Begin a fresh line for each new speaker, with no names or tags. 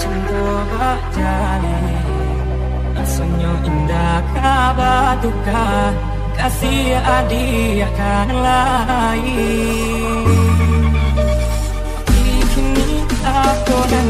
cinta bajali Rasanya indah kabatuka Kasih adik akan lain. Kini aku dan